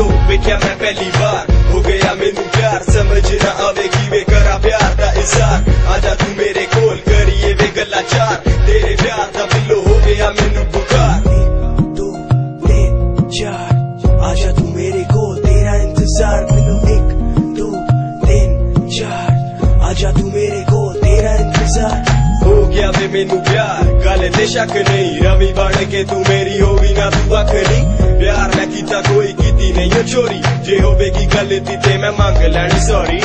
लोग देखा मैं पहली बार? हो गया मेनू प्यार समझ ना आवे कि वे करा प्यार दा इजहार। आजा तू मेरे कोल करिए वे गल्ला चार। तेरे प्यार दा बिल्लो हो गया मेनू बुखार दो तीन चार। आजा तू मेरे कोल तेरा इंतज़ार। बिल्लो एक दो तीन चार। आजा तू मेरे कोल तेरा इंतज़ार। हो गया वे मेनू प्यार। गल ते शक नहीं रवि बन के तू मेरी होगी ना तू अख नहीं। प्यार ਚੋਰੀ। ਜੇ ਹੋਵੇਗੀ ਗਲਤੀ ਤੇ ਮੈਂ ਮੰਗ ਲੈਣੀ ਸੌਰੀ